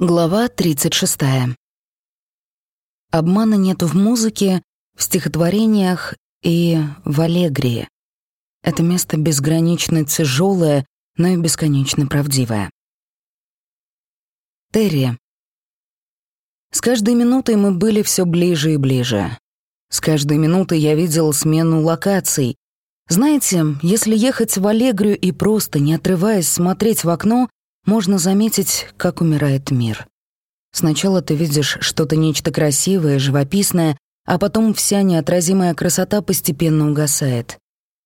Глава 36. Обмана нету в музыке, в стихотворениях и в аллегрии. Это место безгранично тяжелое, но и бесконечно правдивое. Терри. С каждой минутой мы были все ближе и ближе. С каждой минутой я видел смену локаций. Знаете, если ехать в Аллегрию и просто, не отрываясь, смотреть в окно, можно заметить, как умирает мир. Сначала ты видишь что-то нечто красивое, живописное, а потом вся неотразимая красота постепенно угасает.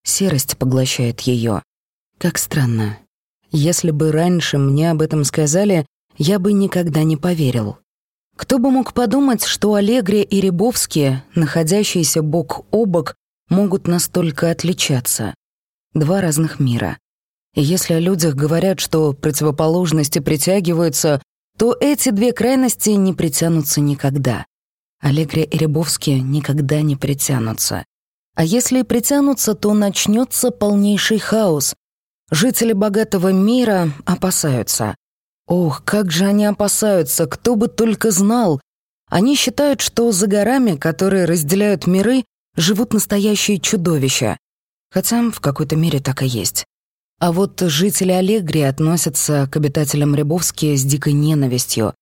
Серость поглощает ее. Как странно. Если бы раньше мне об этом сказали, я бы никогда не поверил. Кто бы мог подумать, что Аллегрия и Рябовские, находящиеся бок о бок, могут настолько отличаться. Два разных мира. Если о людях говорят, что противоположности притягиваются, то эти две крайности не притянутся никогда. Аллегрия и Рябовские никогда не притянутся. А если и притянутся, то начнется полнейший хаос. Жители богатого мира опасаются. Ох, как же они опасаются, кто бы только знал. Они считают, что за горами, которые разделяют миры, живут настоящие чудовища. Хотя в какой-то мере так и есть. А вот жители Аллегри относятся к обитателям Рябовски с дикой ненавистью.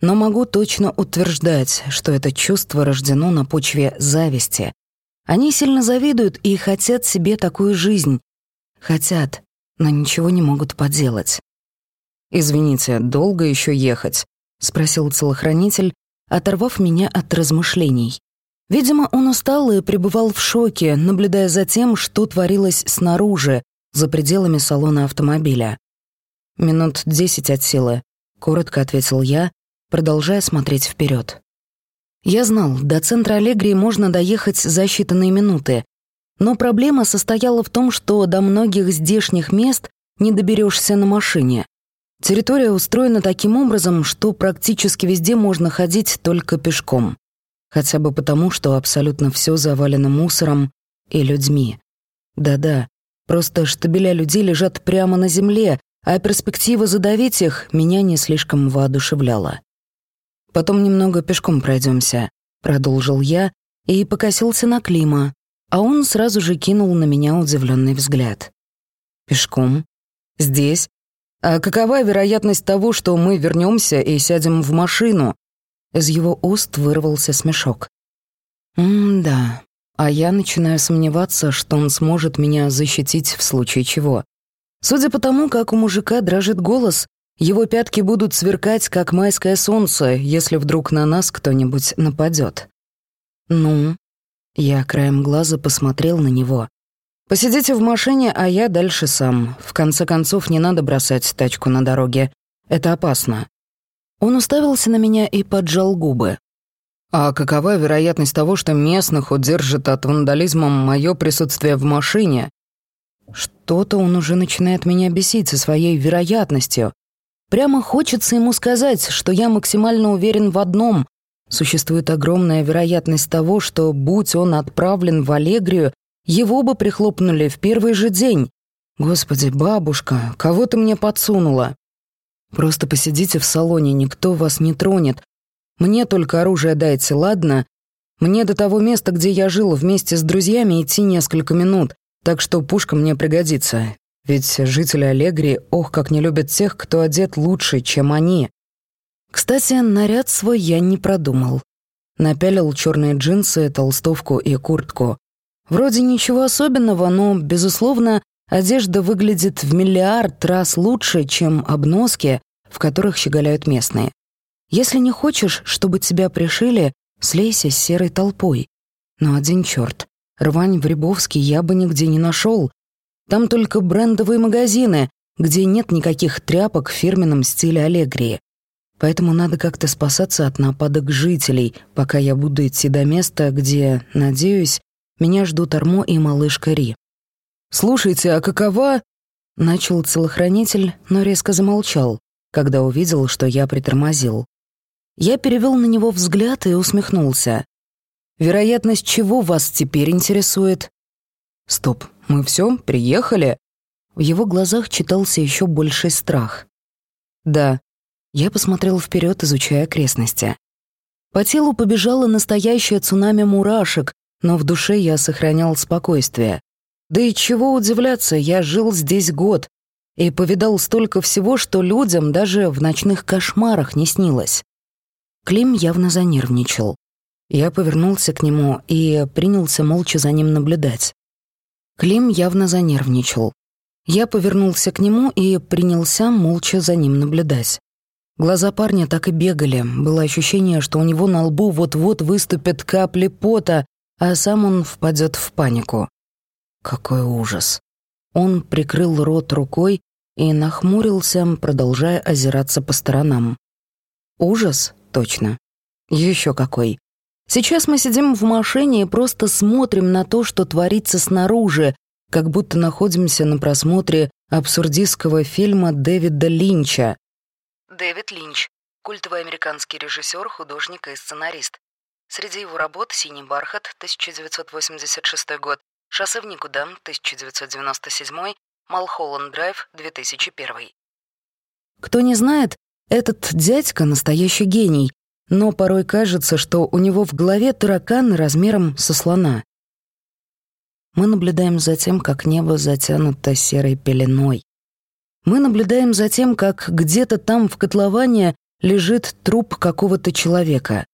Но могу точно утверждать, что это чувство рождено на почве зависти. Они сильно завидуют и хотят себе такую жизнь. Хотят, но ничего не могут поделать. «Извините, долго еще ехать?» — спросил целохранитель, оторвав меня от размышлений. Видимо, он устал и пребывал в шоке, наблюдая за тем, что творилось снаружи, за пределами салона автомобиля. «Минут десять от силы», — коротко ответил я, продолжая смотреть вперед. Я знал, до центра Аллегрии можно доехать за считанные минуты, но проблема состояла в том, что до многих здешних мест не доберешься на машине. Территория устроена таким образом, что практически везде можно ходить только пешком. Хотя бы потому, что абсолютно все завалено мусором и людьми. Да-да, Просто штабеля людей лежат прямо на земле, а перспектива задавить их меня не слишком воодушевляла. «Потом немного пешком пройдемся, продолжил я и покосился на Клима, а он сразу же кинул на меня удивленный взгляд. «Пешком? Здесь? А какова вероятность того, что мы вернемся и сядем в машину?» Из его уст вырвался смешок. «М-да, а я начинаю сомневаться, что он сможет меня защитить в случае чего. Судя по тому, как у мужика дрожит голос, его пятки будут сверкать, как майское солнце, если вдруг на нас кто-нибудь нападет. Ну, я краем глаза посмотрел на него. Посидите в машине, а я дальше сам. В конце концов, не надо бросать тачку на дороге. Это опасно. Он уставился на меня и поджал губы. А какова вероятность того, что местных удержит от вандализма мое присутствие в машине? Что-то он уже начинает меня бесить со своей вероятностью. Прямо хочется ему сказать, что я максимально уверен в одном. Существует огромная вероятность того, что, будь он отправлен в Аллегрию, его бы прихлопнули в первый же день. Господи, бабушка, кого ты мне подсунула? Просто посидите в салоне, никто вас не тронет, мне только оружие дайте, ладно? Мне до того места, где я жил вместе с друзьями, идти несколько минут, так что пушка мне пригодится. Ведь жители Аллегри, ох, как не любят тех, кто одет лучше, чем они. Кстати, наряд свой я не продумал. Напялил черные джинсы, толстовку и куртку. Вроде ничего особенного, но, безусловно, одежда выглядит в миллиард раз лучше, чем обноски, в которых щеголяют местные. Если не хочешь, чтобы тебя пришили, слейся с серой толпой. Но один черт, рвань в Рябовске я бы нигде не нашел. Там только брендовые магазины, где нет никаких тряпок в фирменном стиле Аллегрии. Поэтому надо как-то спасаться от нападок жителей, пока я буду идти до места, где, надеюсь, меня ждут Армо и малышка Ри. «Слушайте, а какова...» Начал целохранитель, но резко замолчал, когда увидел, что я притормозил. Я перевел на него взгляд и усмехнулся. «Вероятность чего вас теперь интересует?» «Стоп, мы все, приехали?» В его глазах читался еще больший страх. «Да, Я посмотрел вперед, изучая окрестности. По телу побежало настоящее цунами мурашек, но в душе я сохранял спокойствие. Да и чего удивляться, я жил здесь год и повидал столько всего, что людям даже в ночных кошмарах не снилось. Клим явно занервничал. Я повернулся к нему и принялся молча за ним наблюдать. Клим явно занервничал. Я повернулся к нему и принялся молча за ним наблюдать. Глаза парня так и бегали. Было ощущение, что у него на лбу вот-вот выступят капли пота, а сам он впадет в панику. Какой ужас. Он прикрыл рот рукой и нахмурился, продолжая озираться по сторонам. Ужас? Точно. Еще какой. Сейчас мы сидим в машине и просто смотрим на то, что творится снаружи, как будто находимся на просмотре абсурдистского фильма Дэвида Линча. Дэвид Линч — культовый американский режиссер, художник и сценарист. Среди его работ «Синий бархат» 1986 год, «Шоссе в никуда» 1997, «Малхолланд Драйв» 2001. Кто не знает, этот дядька — настоящий гений, но порой кажется, что у него в голове таракан размером со слона. Мы наблюдаем за тем, как небо затянуто серой пеленой. Мы наблюдаем за тем, как где-то там в котловане лежит труп какого-то человека.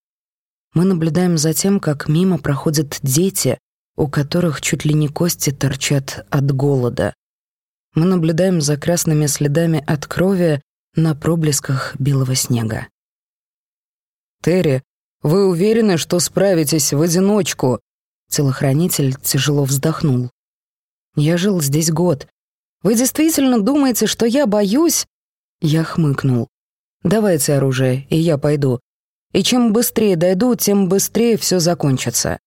Мы наблюдаем за тем, как мимо проходят дети, у которых чуть ли не кости торчат от голода. Мы наблюдаем за красными следами от крови на проблесках белого снега. «Терри, вы уверены, что справитесь в одиночку?» Телохранитель тяжело вздохнул. «Я жил здесь год. Вы действительно думаете, что я боюсь?» Я хмыкнул. «Давайте оружие, и я пойду. И чем быстрее дойду, тем быстрее все закончится».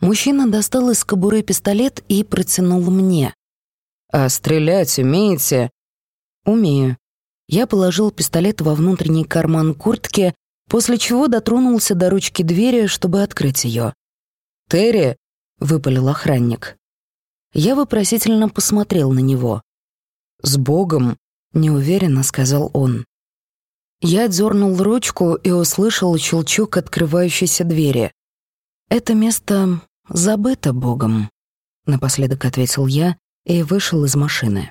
Мужчина достал из кобуры пистолет и протянул мне. «А стрелять умеете?» «Умею». Я положил пистолет во внутренний карман куртки, после чего дотронулся до ручки двери, чтобы открыть ее. «Терри!» — выпалил охранник. Я вопросительно посмотрел на него. «С Богом!» — неуверенно сказал он. Я дернул ручку и услышал щелчок открывающейся двери. «Это место забыто Богом», — напоследок ответил я и вышел из машины.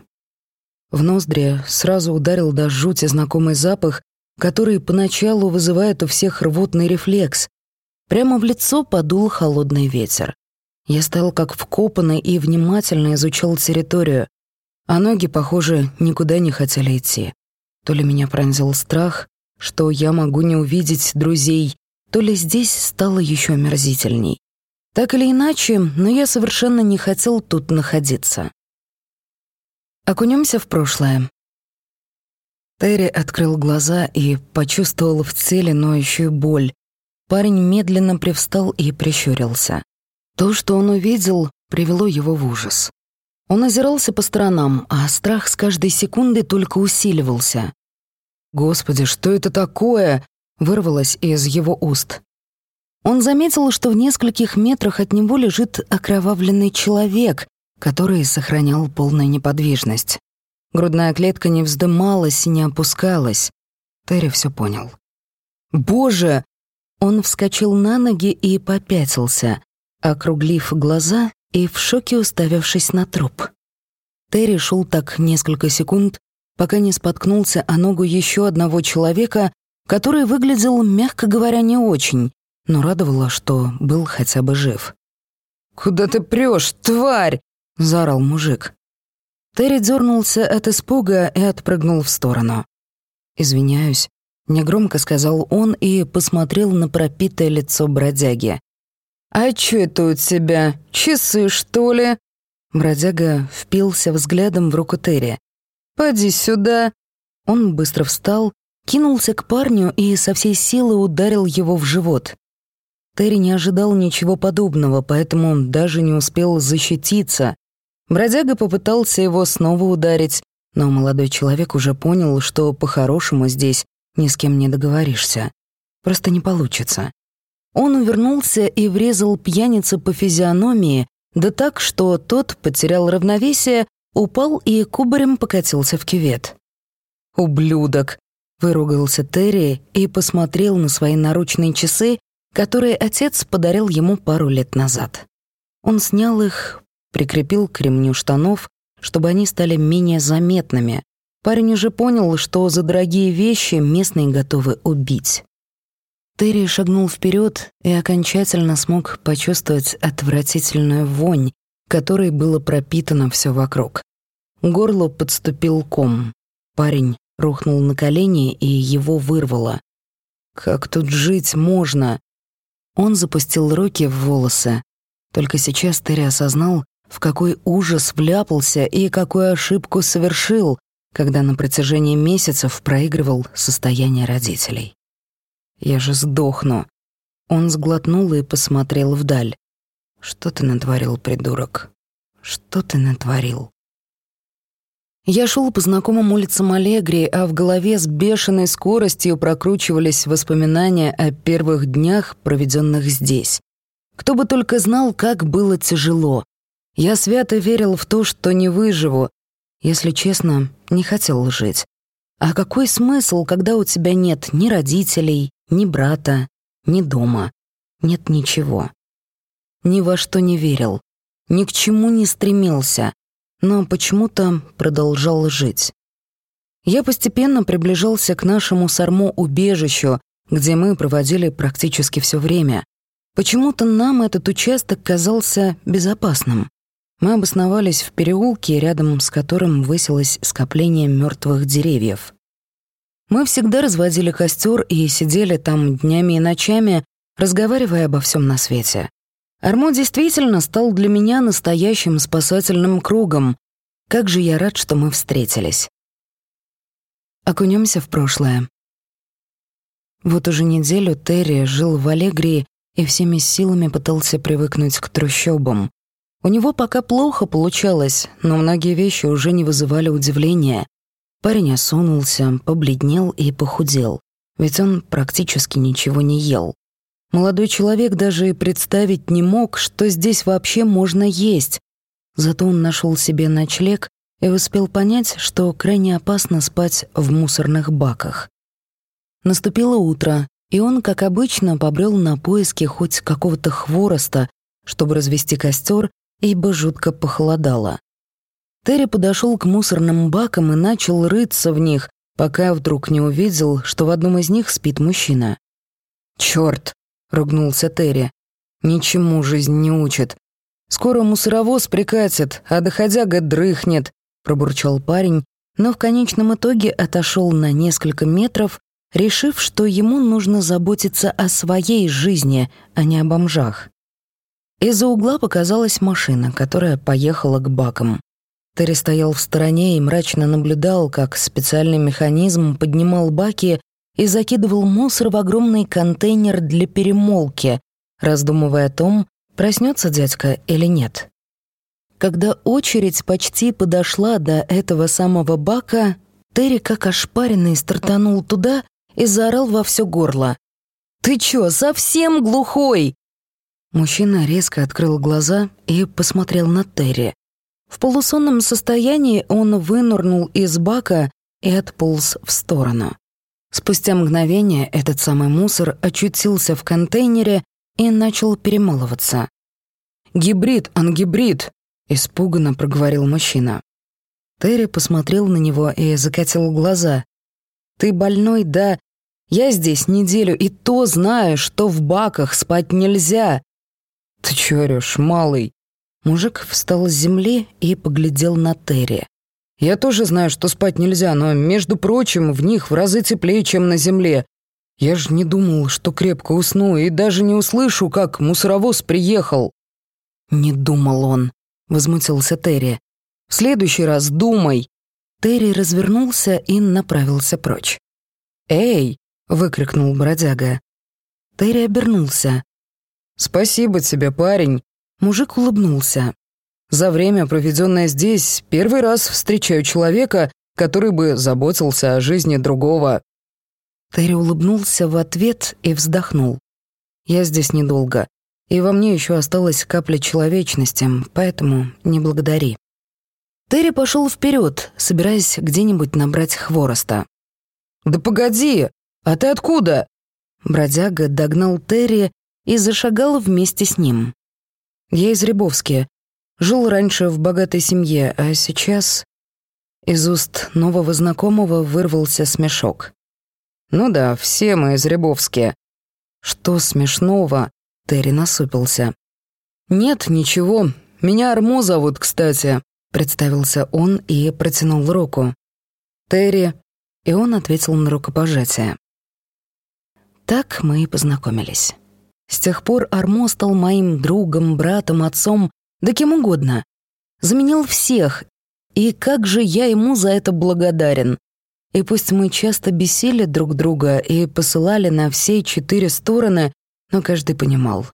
В ноздри сразу ударил до жути знакомый запах, который поначалу вызывает у всех рвотный рефлекс. Прямо в лицо подул холодный ветер. Я стал как вкопанный и внимательно изучал территорию, а ноги, похоже, никуда не хотели идти. То ли меня пронзил страх, что я могу не увидеть друзей, то ли здесь стало еще омерзительней. Так или иначе, но я совершенно не хотел тут находиться. Окунемся в прошлое. Терри открыл глаза и почувствовал в теле ноющую боль. Парень медленно привстал и прищурился. То, что он увидел, привело его в ужас. Он озирался по сторонам, а страх с каждой секунды только усиливался. «Господи, что это такое?» — вырвалось из его уст. Он заметил, что в нескольких метрах от него лежит окровавленный человек, который сохранял полную неподвижность. Грудная клетка не вздымалась и не опускалась. Терри все понял. «Боже!» Он вскочил на ноги и попятился, округлив глаза и в шоке уставившись на труп. Терри шел так несколько секунд, пока не споткнулся о ногу еще одного человека, который выглядел, мягко говоря, не очень, но радовало, что был хотя бы жив. «Куда ты прешь, тварь?» — заорал мужик. Терри дернулся от испуга и отпрыгнул в сторону. «Извиняюсь», — негромко сказал он и посмотрел на пропитое лицо бродяги. «А чё это у тебя? Часы, что ли?» Бродяга впился взглядом в руку Терри. «Поди сюда!» Он быстро встал, кинулся к парню и со всей силы ударил его в живот. Терри не ожидал ничего подобного, поэтому даже не успел защититься, Бродяга попытался его снова ударить, но молодой человек уже понял, что по-хорошему здесь ни с кем не договоришься. Просто не получится. Он увернулся и врезал пьянице по физиономии, да так, что тот потерял равновесие, упал и кубарем покатился в кювет. «Ублюдок!» Выругался Терри и посмотрел на свои наручные часы, которые отец подарил ему пару лет назад. Он снял их, прикрепил к ремню штанов, чтобы они стали менее заметными. Парень уже понял, что за дорогие вещи местные готовы убить. Терри шагнул вперед и окончательно смог почувствовать отвратительную вонь, которой было пропитано все вокруг. Горло подступил ком. Парень рухнул на колени, и его вырвало. «Как тут жить можно?» Он запустил руки в волосы. Только сейчас Терри осознал, в какой ужас вляпался и какую ошибку совершил, когда на протяжении месяцев проигрывал состояние родителей. «Я же сдохну». Он сглотнул и посмотрел вдаль. «Что ты натворил, придурок? Что ты натворил?» Я шел по знакомым улицам Аллегри, а в голове с бешеной скоростью прокручивались воспоминания о первых днях, проведенных здесь. Кто бы только знал, как было тяжело. Я свято верил в то, что не выживу. Если честно, не хотел жить. А какой смысл, когда у тебя нет ни родителей, ни брата, ни дома? Нет ничего. Ни во что не верил. Ни к чему не стремился но почему-то продолжал жить. Я постепенно приближался к нашему сармо-убежищу, где мы проводили практически все время. Почему-то нам этот участок казался безопасным. Мы обосновались в переулке, рядом с которым высилось скопление мертвых деревьев. Мы всегда разводили костер и сидели там днями и ночами, разговаривая обо всем на свете. Армо действительно стал для меня настоящим спасательным кругом. Как же я рад, что мы встретились. Окунемся в прошлое. Вот уже неделю Терри жил в Аллегрии и всеми силами пытался привыкнуть к трущобам. У него пока плохо получалось, но многие вещи уже не вызывали удивления. Парень осунулся, побледнел и похудел, ведь он практически ничего не ел. Молодой человек даже и представить не мог, что здесь вообще можно есть. Зато он нашел себе ночлег и успел понять, что крайне опасно спать в мусорных баках. Наступило утро, и он, как обычно, побрел на поиски хоть какого-то хвороста, чтобы развести костер, ибо жутко похолодало. Терри подошел к мусорным бакам и начал рыться в них, пока вдруг не увидел, что в одном из них спит мужчина. Черт! — ругнулся Терри. «Ничему жизнь не учит. Скоро мусоровоз прикатит, а доходяга дрыхнет», — пробурчал парень, но в конечном итоге отошел на несколько метров, решив, что ему нужно заботиться о своей жизни, а не о бомжах. Из-за угла показалась машина, которая поехала к бакам. Терри стоял в стороне и мрачно наблюдал, как специальный механизм поднимал баки и закидывал мусор в огромный контейнер для перемолки, раздумывая о том, проснется дядька или нет. Когда очередь почти подошла до этого самого бака, Терри, как ошпаренный, стартанул туда и заорал во все горло. «Ты чё, совсем глухой?» Мужчина резко открыл глаза и посмотрел на Терри. В полусонном состоянии он вынырнул из бака и отполз в сторону. Спустя мгновение этот самый мусор очутился в контейнере и начал перемалываться. «Гибрид, ангибрид!» — испуганно проговорил мужчина. Терри посмотрел на него и закатил глаза. «Ты больной, да? Я здесь неделю и то знаю, что в баках спать нельзя!» «Ты чё орёшь, малый?» Мужик встал с земли и поглядел на Терри. Я тоже знаю, что спать нельзя, но, между прочим, в них в разы теплее, чем на земле. Я же не думал, что крепко усну, и даже не услышу, как мусоровоз приехал». «Не думал он», — возмутился Терри. «В следующий раз думай». Терри развернулся и направился прочь. «Эй!» — выкрикнул бродяга. Терри обернулся. «Спасибо тебе, парень!» Мужик улыбнулся. За время, проведенное здесь, первый раз встречаю человека, который бы заботился о жизни другого». Терри улыбнулся в ответ и вздохнул. «Я здесь недолго, и во мне еще осталась капля человечности, поэтому не благодари». Терри пошел вперед, собираясь где-нибудь набрать хвороста. «Да погоди! А ты откуда?» Бродяга догнал Терри и зашагал вместе с ним. «Я из Рябовски. Жил раньше в богатой семье, а сейчас...» Из уст нового знакомого вырвался смешок. «Ну да, все мы из Рябовски». «Что смешного?» — Терри насупился. «Нет, ничего. Меня Армо зовут, кстати», — представился он и протянул руку. «Терри». И он ответил на рукопожатие. Так мы и познакомились. С тех пор Армо стал моим другом, братом, отцом, да кем угодно. Заменил всех, и как же я ему за это благодарен. И пусть мы часто бесили друг друга и посылали на все четыре стороны, но каждый понимал.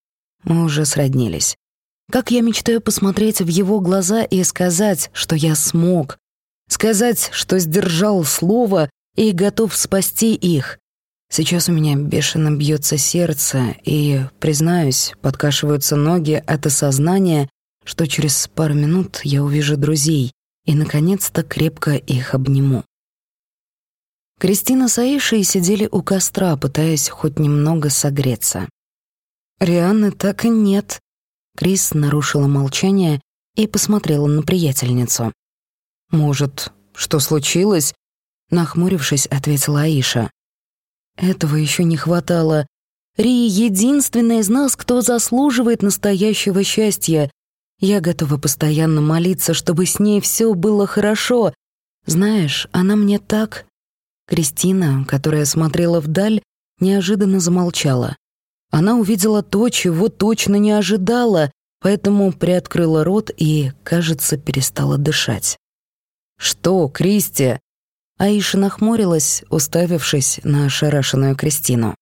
Мы уже сроднились. Как я мечтаю посмотреть в его глаза и сказать, что я смог. Сказать, что сдержал слово и готов спасти их. Сейчас у меня бешено бьется сердце, и, признаюсь, подкашиваются ноги от осознания, что через пару минут я увижу друзей и, наконец-то, крепко их обниму. Кристина с Аишей сидели у костра, пытаясь хоть немного согреться. «Рианны так и нет», — Крис нарушила молчание и посмотрела на приятельницу. «Может, что случилось?» — нахмурившись, ответила Аиша. Этого еще не хватало. Ри — единственная из нас, кто заслуживает настоящего счастья. Я готова постоянно молиться, чтобы с ней все было хорошо. Знаешь, она мне так... Кристина, которая смотрела вдаль, неожиданно замолчала. Она увидела то, чего точно не ожидала, поэтому приоткрыла рот и, кажется, перестала дышать. «Что, Кристи?» Аиша нахмурилась, уставившись на ошарашенную Кристину.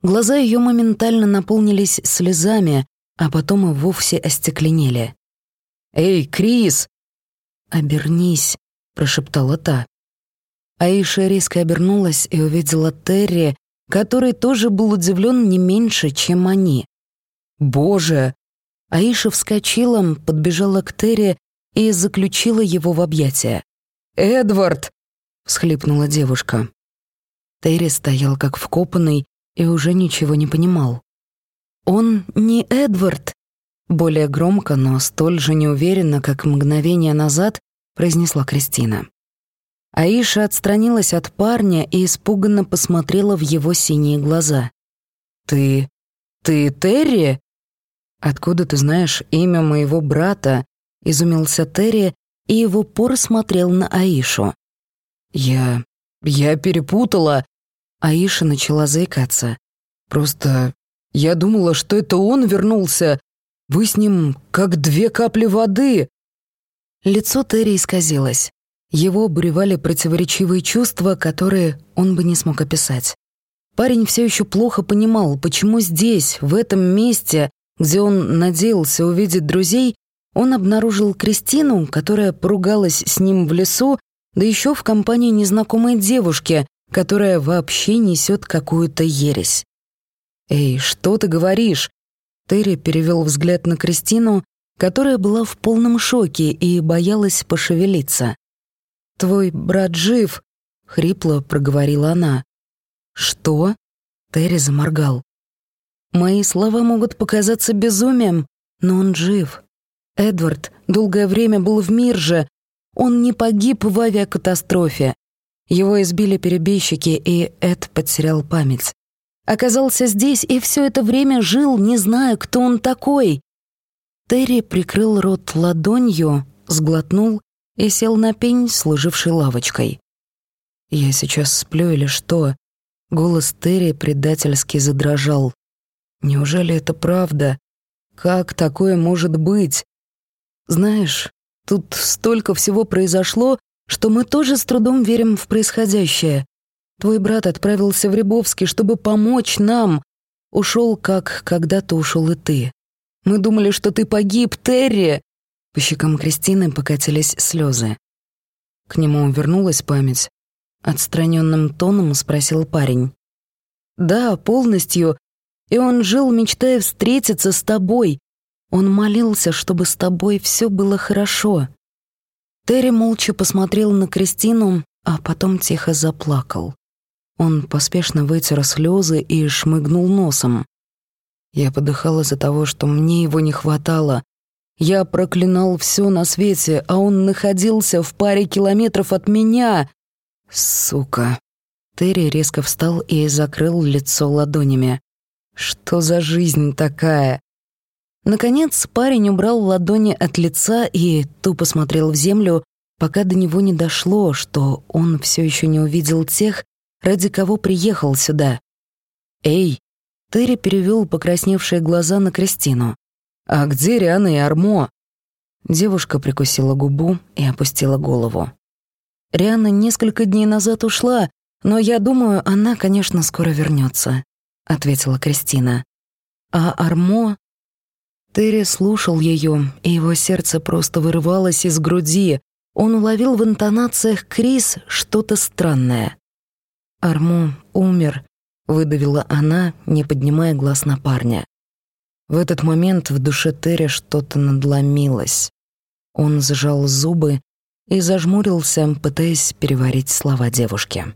Глаза ее моментально наполнились слезами, а потом и вовсе остекленели. «Эй, Крис!» «Обернись», — прошептала та. Аиша резко обернулась и увидела Терри, который тоже был удивлен не меньше, чем они. «Боже!» Аиша вскочила, подбежала к Терри и заключила его в объятия. «Эдвард!» — всхлипнула девушка. Терри стоял как вкопанный и уже ничего не понимал. «Он не Эдвард!» Более громко, но столь же неуверенно, как мгновение назад, произнесла Кристина. Аиша отстранилась от парня и испуганно посмотрела в его синие глаза. «Ты... ты Терри?» «Откуда ты знаешь имя моего брата?» — изумился Терри и его пор смотрел на Аишу. «Я... я перепутала...» Аиша начала заикаться. «Просто я думала, что это он вернулся. Вы с ним как две капли воды». Лицо Терри исказилось. Его буревали противоречивые чувства, которые он бы не смог описать. Парень все еще плохо понимал, почему здесь, в этом месте, где он надеялся увидеть друзей, он обнаружил Кристину, которая поругалась с ним в лесу да еще в компании незнакомой девушки, которая вообще несет какую-то ересь. «Эй, что ты говоришь?» Терри перевел взгляд на Кристину, которая была в полном шоке и боялась пошевелиться. «Твой брат жив», — хрипло проговорила она. «Что?» — Терри заморгал. «Мои слова могут показаться безумием, но он жив. Эдвард долгое время был в Мирже, он не погиб в авиакатастрофе. Его избили перебежчики, и Эд потерял память. Оказался здесь и все это время жил, не зная, кто он такой. Терри прикрыл рот ладонью, сглотнул и сел на пень, служивший лавочкой. «Я сейчас сплю или что?» Голос Терри предательски задрожал. «Неужели это правда? Как такое может быть? Знаешь, Тут столько всего произошло, что мы тоже с трудом верим в происходящее. Твой брат отправился в Рябовский, чтобы помочь нам. Ушел, как когда-то ушел и ты. Мы думали, что ты погиб, Терри!» По щекам Кристины покатились слезы. К нему вернулась память. Отстраненным тоном спросил парень. «Да, полностью. И он жил, мечтая встретиться с тобой, он молился, чтобы с тобой все было хорошо. Терри молча посмотрел на Кристину, а потом тихо заплакал. Он поспешно вытер слезы и шмыгнул носом. Я подыхал из-за того, что мне его не хватало. Я проклинал все на свете, а он находился в паре километров от меня. Сука. Терри резко встал и закрыл лицо ладонями. Что за жизнь такая? Наконец парень убрал ладони от лица и тупо смотрел в землю, пока до него не дошло, что он все еще не увидел тех, ради кого приехал сюда. «Эй!» Терри перевел покрасневшие глаза на Кристину. «А где Риана и Армо?» Девушка прикусила губу и опустила голову. «Риана несколько дней назад ушла, но я думаю, она, конечно, скоро вернется», — ответила Кристина. «А Армо...» Терри слушал ее, и его сердце просто вырывалось из груди. Он уловил в интонациях Крис что-то странное. «Армо умер», — выдавила она, не поднимая глаз на парня. В этот момент в душе Терри что-то надломилось. Он сжал зубы и зажмурился, пытаясь переварить слова девушки.